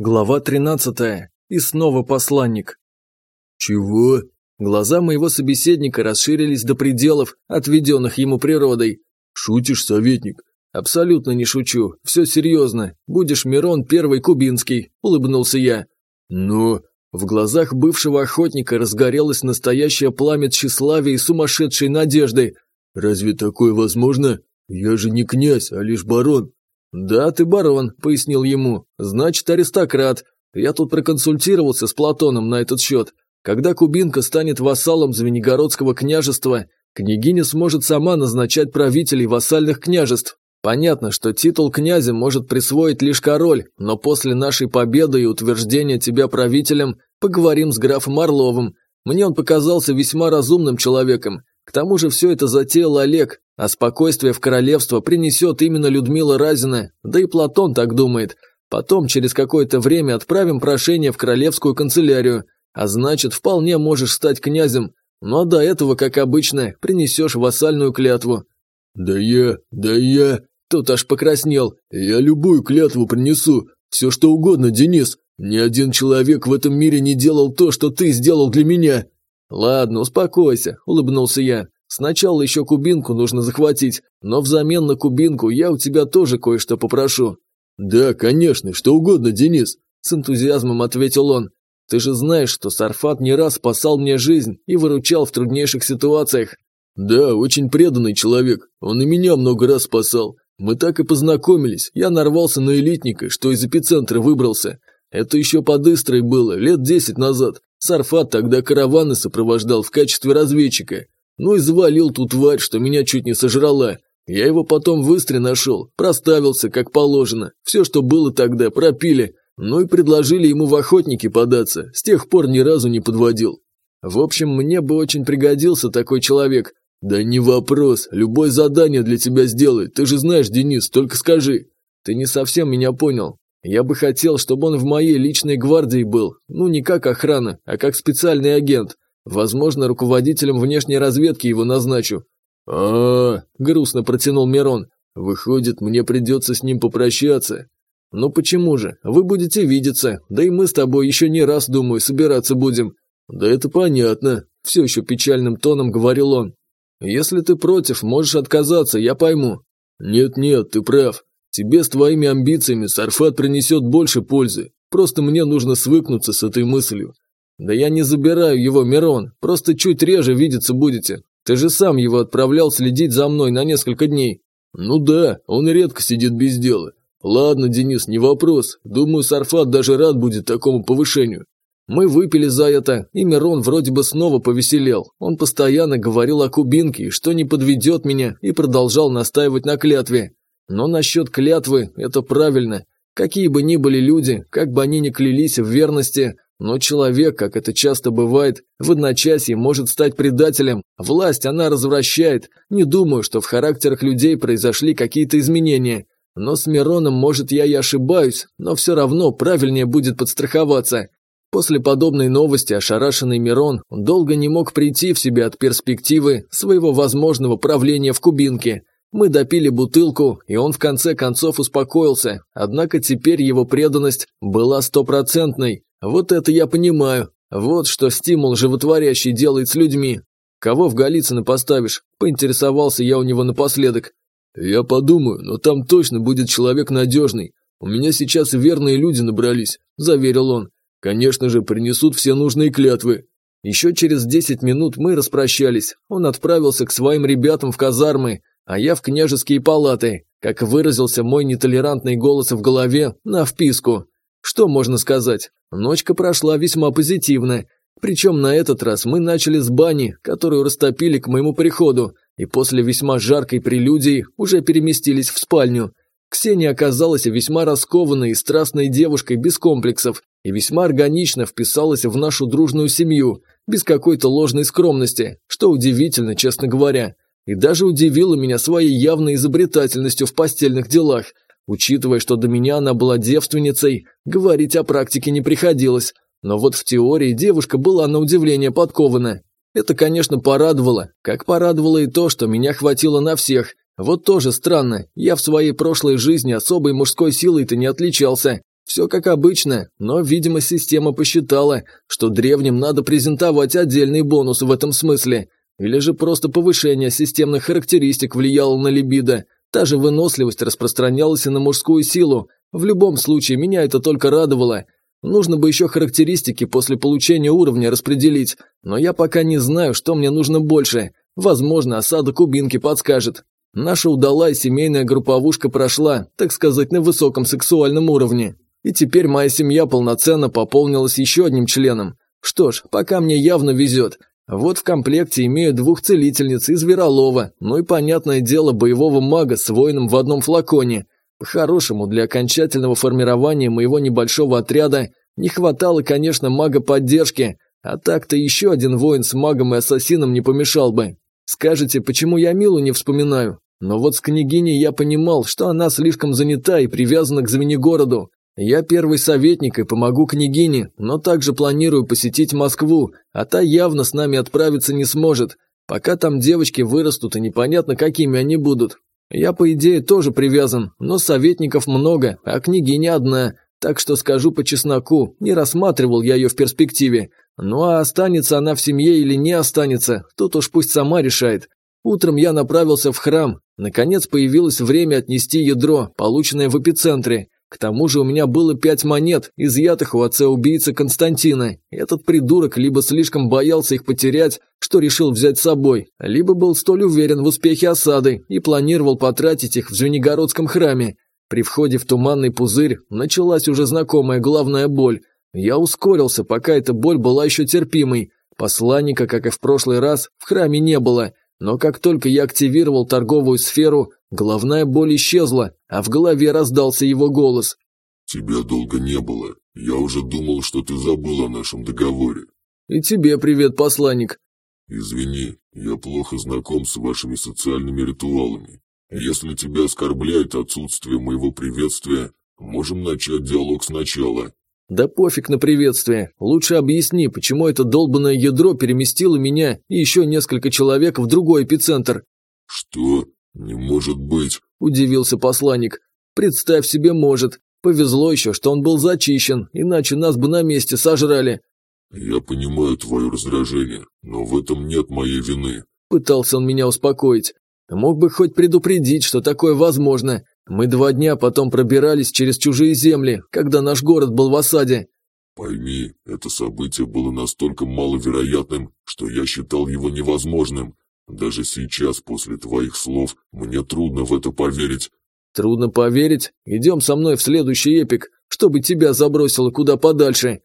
Глава 13. И снова посланник. Чего? Глаза моего собеседника расширились до пределов, отведенных ему природой. Шутишь, советник? Абсолютно не шучу. Все серьезно. Будешь Мирон Первый Кубинский, улыбнулся я. Но... В глазах бывшего охотника разгорелось настоящее пламя тщеславия и сумасшедшей надежды. Разве такое возможно? Я же не князь, а лишь барон. «Да, ты барон», – пояснил ему. «Значит, аристократ. Я тут проконсультировался с Платоном на этот счет. Когда Кубинка станет вассалом Звенигородского княжества, княгиня сможет сама назначать правителей вассальных княжеств. Понятно, что титул князя может присвоить лишь король, но после нашей победы и утверждения тебя правителем поговорим с графом Орловым. Мне он показался весьма разумным человеком. К тому же все это затеял Олег, а спокойствие в королевство принесет именно Людмила Разина, да и Платон так думает. Потом через какое-то время отправим прошение в королевскую канцелярию, а значит, вполне можешь стать князем. Ну а до этого, как обычно, принесешь вассальную клятву». «Да я, да я...» Тут аж покраснел. «Я любую клятву принесу, все что угодно, Денис. Ни один человек в этом мире не делал то, что ты сделал для меня». «Ладно, успокойся», – улыбнулся я. Сначала еще кубинку нужно захватить, но взамен на кубинку я у тебя тоже кое-что попрошу». «Да, конечно, что угодно, Денис», – с энтузиазмом ответил он. «Ты же знаешь, что Сарфат не раз спасал мне жизнь и выручал в труднейших ситуациях». «Да, очень преданный человек. Он и меня много раз спасал. Мы так и познакомились. Я нарвался на элитника, что из эпицентра выбрался. Это еще под Истрой было, лет десять назад. Сарфат тогда караваны сопровождал в качестве разведчика. Ну и завалил ту тварь, что меня чуть не сожрала. Я его потом в Истре нашел, проставился, как положено. Все, что было тогда, пропили. Ну и предложили ему в охотники податься. С тех пор ни разу не подводил. В общем, мне бы очень пригодился такой человек. Да не вопрос, любое задание для тебя сделает. Ты же знаешь, Денис, только скажи. Ты не совсем меня понял. Я бы хотел, чтобы он в моей личной гвардии был. Ну, не как охрана, а как специальный агент. Возможно, руководителем внешней разведки его назначу. А, -а, -а грустно протянул Мирон. Выходит, мне придется с ним попрощаться. Ну почему же? Вы будете видеться, да и мы с тобой еще не раз, думаю, собираться будем. Да это понятно, все еще печальным тоном говорил он. Если ты против, можешь отказаться, я пойму. Нет-нет, ты прав. Тебе с твоими амбициями Сарфат принесет больше пользы. Просто мне нужно свыкнуться с этой мыслью. «Да я не забираю его, Мирон, просто чуть реже видеться будете. Ты же сам его отправлял следить за мной на несколько дней». «Ну да, он редко сидит без дела. Ладно, Денис, не вопрос. Думаю, Сарфат даже рад будет такому повышению». Мы выпили за это, и Мирон вроде бы снова повеселел. Он постоянно говорил о кубинке, что не подведет меня, и продолжал настаивать на клятве. Но насчет клятвы – это правильно. Какие бы ни были люди, как бы они ни клялись в верности, но человек, как это часто бывает, в одночасье может стать предателем. Власть она развращает. Не думаю, что в характерах людей произошли какие-то изменения. Но с Мироном, может, я и ошибаюсь, но все равно правильнее будет подстраховаться. После подобной новости ошарашенный Мирон долго не мог прийти в себя от перспективы своего возможного правления в Кубинке. Мы допили бутылку, и он в конце концов успокоился, однако теперь его преданность была стопроцентной. Вот это я понимаю. Вот что стимул животворящий делает с людьми. Кого в Голицыно поставишь? Поинтересовался я у него напоследок. Я подумаю, но там точно будет человек надежный. У меня сейчас верные люди набрались, заверил он. Конечно же, принесут все нужные клятвы. Еще через десять минут мы распрощались. Он отправился к своим ребятам в казармы, а я в княжеские палаты, как выразился мой нетолерантный голос в голове, на вписку. Что можно сказать? Ночка прошла весьма позитивно. Причем на этот раз мы начали с бани, которую растопили к моему приходу, и после весьма жаркой прелюдии уже переместились в спальню. Ксения оказалась весьма раскованной и страстной девушкой без комплексов и весьма органично вписалась в нашу дружную семью, без какой-то ложной скромности, что удивительно, честно говоря. И даже удивила меня своей явной изобретательностью в постельных делах – Учитывая, что до меня она была девственницей, говорить о практике не приходилось. Но вот в теории девушка была на удивление подкована. Это, конечно, порадовало. Как порадовало и то, что меня хватило на всех. Вот тоже странно. Я в своей прошлой жизни особой мужской силой-то не отличался. Все как обычно, но, видимо, система посчитала, что древним надо презентовать отдельный бонус в этом смысле. Или же просто повышение системных характеристик влияло на либидо. Та же выносливость распространялась и на мужскую силу. В любом случае, меня это только радовало. Нужно бы еще характеристики после получения уровня распределить, но я пока не знаю, что мне нужно больше. Возможно, осада кубинки подскажет. Наша удалая семейная групповушка прошла, так сказать, на высоком сексуальном уровне. И теперь моя семья полноценно пополнилась еще одним членом. Что ж, пока мне явно везет. Вот в комплекте имею двух целительниц из Зверолова, ну и, понятное дело, боевого мага с воином в одном флаконе. По-хорошему, для окончательного формирования моего небольшого отряда не хватало, конечно, мага поддержки, а так-то еще один воин с магом и ассасином не помешал бы. Скажете, почему я Милу не вспоминаю? Но вот с княгиней я понимал, что она слишком занята и привязана к Звенигороду. Я первый советник и помогу княгине, но также планирую посетить Москву, а та явно с нами отправиться не сможет. Пока там девочки вырастут и непонятно, какими они будут. Я, по идее, тоже привязан, но советников много, а княгиня одна, так что скажу по чесноку, не рассматривал я ее в перспективе. Ну а останется она в семье или не останется, тут уж пусть сама решает. Утром я направился в храм. Наконец появилось время отнести ядро, полученное в эпицентре. К тому же у меня было пять монет, изъятых у отца-убийцы Константина. Этот придурок либо слишком боялся их потерять, что решил взять с собой, либо был столь уверен в успехе осады и планировал потратить их в Звенигородском храме. При входе в туманный пузырь началась уже знакомая главная боль. Я ускорился, пока эта боль была еще терпимой. Посланника, как и в прошлый раз, в храме не было, но как только я активировал торговую сферу, головная боль исчезла, а в голове раздался его голос. «Тебя долго не было. Я уже думал, что ты забыл о нашем договоре». «И тебе привет, посланник». «Извини, я плохо знаком с вашими социальными ритуалами. Если тебя оскорбляет отсутствие моего приветствия, можем начать диалог сначала. Да пофиг на приветствие. Лучше объясни, почему это долбанное ядро переместило меня и еще несколько человек в другой эпицентр. Что? Не может быть. Удивился посланник. Представь себе, может. Повезло еще, что он был зачищен, иначе нас бы на месте сожрали. Я понимаю твое раздражение, но в этом нет моей вины. Пытался он меня успокоить. Мог бы хоть предупредить, что такое возможно. Мы два дня потом пробирались через чужие земли, когда наш город был в осаде. Пойми, это событие было настолько маловероятным, что я считал его невозможным. Даже сейчас, после твоих слов, мне трудно в это поверить. Трудно поверить? Идем со мной в следующий эпик, чтобы тебя забросило куда подальше.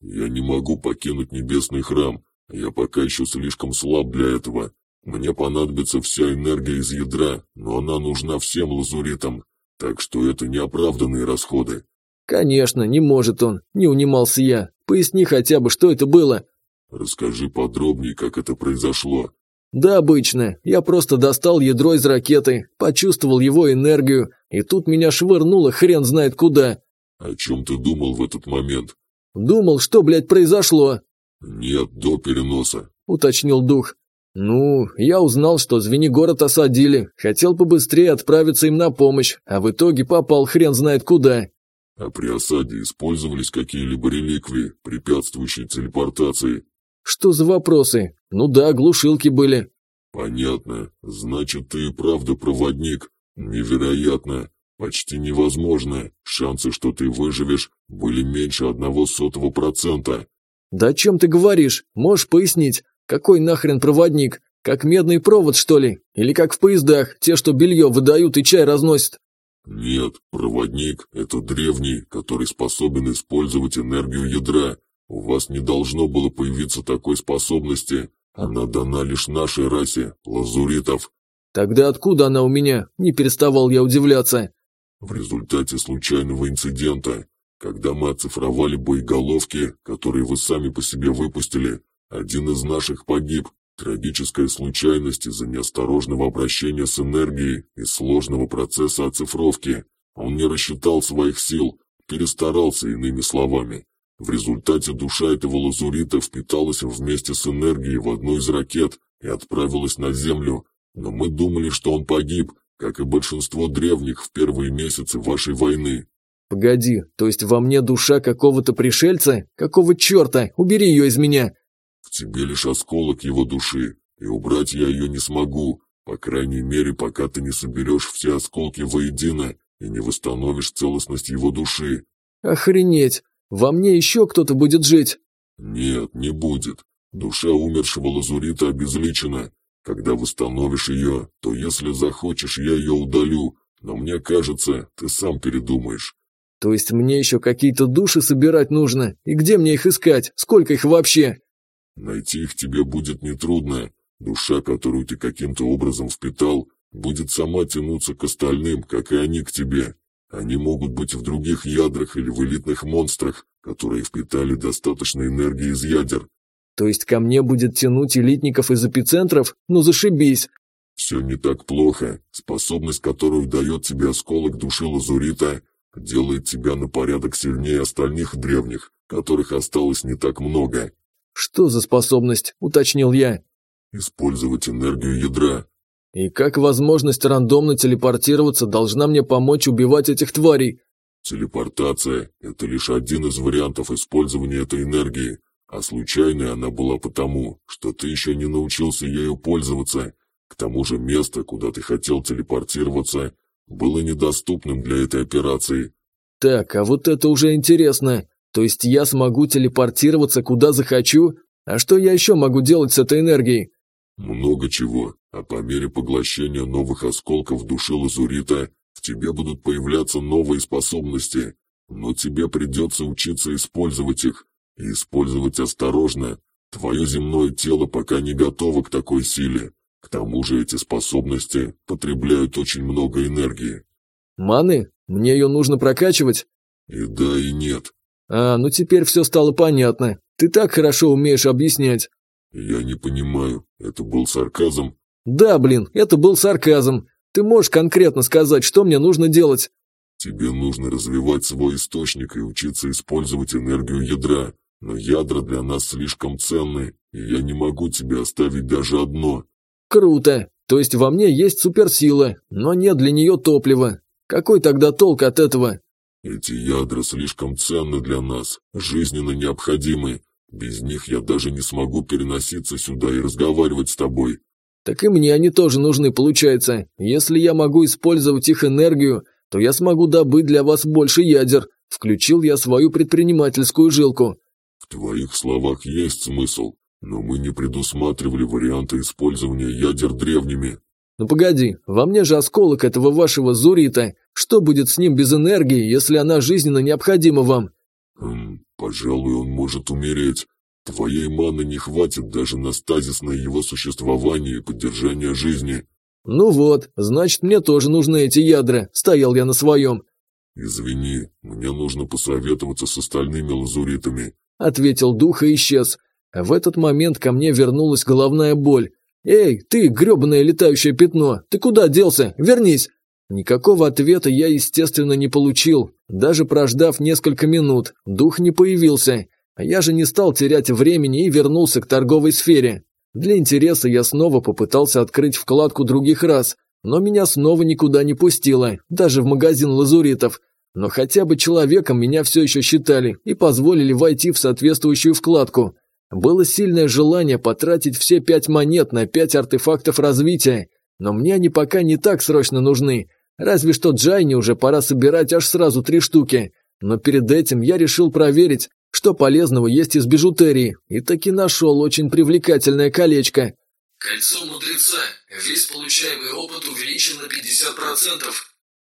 Я не могу покинуть небесный храм. Я пока еще слишком слаб для этого. Мне понадобится вся энергия из ядра, но она нужна всем лазуритам, так что это неоправданные расходы. Конечно, не может он, не унимался я. Поясни хотя бы, что это было. Расскажи подробнее, как это произошло. Да, обычно. Я просто достал ядро из ракеты, почувствовал его энергию, и тут меня швырнуло хрен знает куда. О чем ты думал в этот момент? Думал, что, блядь, произошло? Нет, до переноса, уточнил дух. «Ну, я узнал, что Звенигород осадили, хотел побыстрее отправиться им на помощь, а в итоге попал хрен знает куда». «А при осаде использовались какие-либо реликвии, препятствующие телепортации?» «Что за вопросы? Ну да, глушилки были». «Понятно. Значит, ты и правда проводник. Невероятно. Почти невозможно. Шансы, что ты выживешь, были меньше одного сотого процента». «Да о чем ты говоришь? Можешь пояснить? Какой нахрен проводник? Как медный провод, что ли? Или как в поездах, те, что белье выдают и чай разносят? Нет, проводник – это древний, который способен использовать энергию ядра. У вас не должно было появиться такой способности. Она дана лишь нашей расе, лазуритов. Тогда откуда она у меня? Не переставал я удивляться. В результате случайного инцидента, когда мы оцифровали боеголовки, которые вы сами по себе выпустили, один из наших погиб. Трагическая случайность из-за неосторожного обращения с энергией и сложного процесса оцифровки. Он не рассчитал своих сил, перестарался иными словами. В результате душа этого лазурита впиталась вместе с энергией в одну из ракет и отправилась на Землю. Но мы думали, что он погиб, как и большинство древних в первые месяцы вашей войны. Погоди, то есть во мне душа какого-то пришельца? Какого черта? Убери ее из меня. В тебе лишь осколок его души, и убрать я ее не смогу, по крайней мере, пока ты не соберешь все осколки воедино и не восстановишь целостность его души. Охренеть! Во мне еще кто-то будет жить? Нет, не будет. Душа умершего лазурита обезличена. Когда восстановишь ее, то если захочешь, я ее удалю, но мне кажется, ты сам передумаешь. То есть мне еще какие-то души собирать нужно? И где мне их искать? Сколько их вообще? Найти их тебе будет нетрудно. Душа, которую ты каким-то образом впитал, будет сама тянуться к остальным, как и они к тебе. Они могут быть в других ядрах или в элитных монстрах, которые впитали достаточно энергии из ядер. То есть ко мне будет тянуть элитников из эпицентров? Ну зашибись. Все не так плохо. Способность, которую дает тебе осколок души лазурита, делает тебя на порядок сильнее остальных древних, которых осталось не так много. Что за способность? Уточнил я. Использовать энергию ядра. И как возможность рандомно телепортироваться должна мне помочь убивать этих тварей? Телепортация – это лишь один из вариантов использования этой энергии, а случайной она была потому, что ты еще не научился ею пользоваться. К тому же место, куда ты хотел телепортироваться, было недоступным для этой операции. Так, а вот это уже интересно. То есть я смогу телепортироваться куда захочу? А что я еще могу делать с этой энергией? Много чего, а по мере поглощения новых осколков души лазурита в тебе будут появляться новые способности, но тебе придется учиться использовать их, и использовать осторожно. Твое земное тело пока не готово к такой силе. К тому же эти способности потребляют очень много энергии. Маны? Мне ее нужно прокачивать? И да, и нет. А, ну теперь все стало понятно. Ты так хорошо умеешь объяснять. Я не понимаю, это был сарказм? Да, блин, это был сарказм. Ты можешь конкретно сказать, что мне нужно делать? Тебе нужно развивать свой источник и учиться использовать энергию ядра. Но ядра для нас слишком ценны, и я не могу тебе оставить даже одно. Круто. То есть во мне есть суперсила, но нет для нее топлива. Какой тогда толк от этого? Эти ядра слишком ценны для нас, жизненно необходимы. Без них я даже не смогу переноситься сюда и разговаривать с тобой. Так и мне они тоже нужны, получается. Если я могу использовать их энергию, то я смогу добыть для вас больше ядер. Включил я свою предпринимательскую жилку. В твоих словах есть смысл, но мы не предусматривали варианты использования ядер древними. Ну погоди, во мне же осколок этого вашего Зурита. Что будет с ним без энергии, если она жизненно необходима вам? Хм, пожалуй, он может умереть. Твоей маны не хватит даже на стазисное его существование и поддержание жизни. Ну вот, значит, мне тоже нужны эти ядра. Стоял я на своем. Извини, мне нужно посоветоваться с остальными лазуритами. Ответил дух и исчез. В этот момент ко мне вернулась головная боль. «Эй, ты, гребаное летающее пятно, ты куда делся? Вернись!» Никакого ответа я, естественно, не получил. Даже прождав несколько минут, дух не появился. А я же не стал терять времени и вернулся к торговой сфере. Для интереса я снова попытался открыть вкладку других раз, но меня снова никуда не пустило, даже в магазин лазуритов. Но хотя бы человеком меня все еще считали и позволили войти в соответствующую вкладку. Было сильное желание потратить все пять монет на пять артефактов развития, но мне они пока не так срочно нужны. Разве что Джайни уже пора собирать аж сразу три штуки. Но перед этим я решил проверить, что полезного есть из бижутерии, и таки нашел очень привлекательное колечко. Кольцо мудреца. Весь получаемый опыт увеличен на 50%.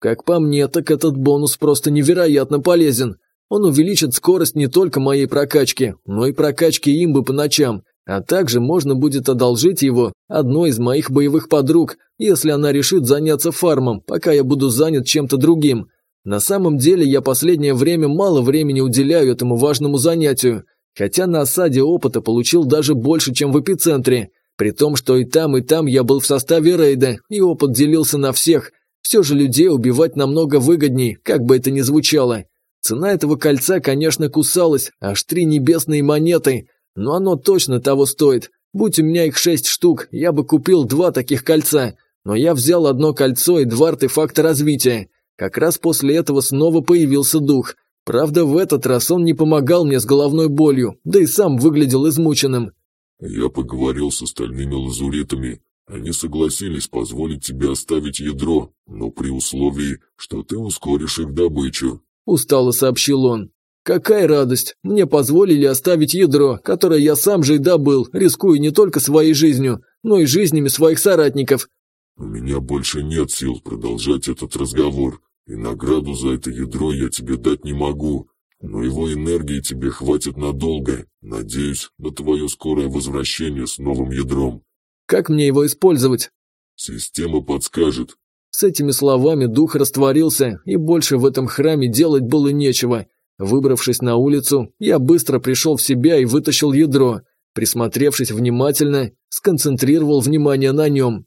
Как по мне, так этот бонус просто невероятно полезен. Он увеличит скорость не только моей прокачки, но и прокачки имбы по ночам, а также можно будет одолжить его одной из моих боевых подруг, если она решит заняться фармом, пока я буду занят чем-то другим. На самом деле я последнее время мало времени уделяю этому важному занятию, хотя на осаде опыта получил даже больше, чем в эпицентре, при том, что и там, и там я был в составе рейда, и опыт делился на всех – все же людей убивать намного выгодней, как бы это ни звучало. Цена этого кольца, конечно, кусалась, аж три небесные монеты, но оно точно того стоит. Будь у меня их шесть штук, я бы купил два таких кольца, но я взял одно кольцо и два артефакта развития. Как раз после этого снова появился дух. Правда, в этот раз он не помогал мне с головной болью, да и сам выглядел измученным. «Я поговорил с остальными лазуритами. Они согласились позволить тебе оставить ядро, но при условии, что ты ускоришь их добычу», – устало сообщил он. «Какая радость! Мне позволили оставить ядро, которое я сам же и добыл, рискуя не только своей жизнью, но и жизнями своих соратников». «У меня больше нет сил продолжать этот разговор, и награду за это ядро я тебе дать не могу, но его энергии тебе хватит надолго. Надеюсь на твое скорое возвращение с новым ядром». «Как мне его использовать?» «Система подскажет». С этими словами дух растворился, и больше в этом храме делать было нечего. Выбравшись на улицу, я быстро пришел в себя и вытащил ядро. Присмотревшись внимательно, сконцентрировал внимание на нем.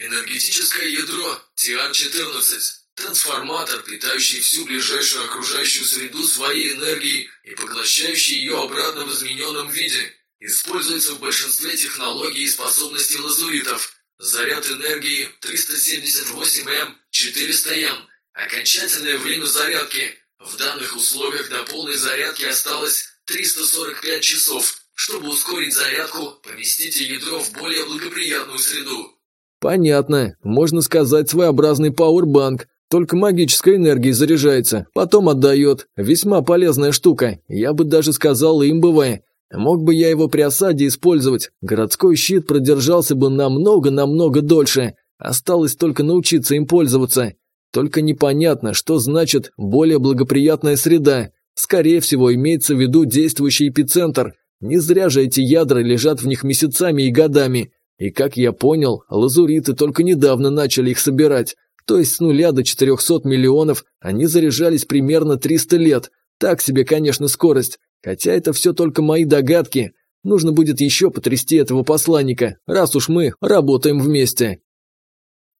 Энергетическое ядро ТР-14. Трансформатор, питающий всю ближайшую окружающую среду своей энергией и поглощающий ее обратно в измененном виде. Используется в большинстве технологий и способностей лазуритов. Заряд энергии 378М 400М. Окончательное время зарядки в данных условиях до полной зарядки осталось 345 часов. Чтобы ускорить зарядку, поместите ядро в более благоприятную среду. Понятно. Можно сказать своеобразный пауэрбанк. Только магической энергией заряжается, потом отдает. Весьма полезная штука. Я бы даже сказал имбовая. Мог бы я его при осаде использовать. Городской щит продержался бы намного-намного дольше. Осталось только научиться им пользоваться. Только непонятно, что значит «более благоприятная среда». Скорее всего, имеется в виду действующий эпицентр. Не зря же эти ядра лежат в них месяцами и годами. И как я понял, лазуриты только недавно начали их собирать. То есть с нуля до 400 миллионов они заряжались примерно 300 лет. Так себе, конечно, скорость. Хотя это все только мои догадки. Нужно будет еще потрясти этого посланника, раз уж мы работаем вместе.